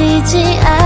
毕竟爱。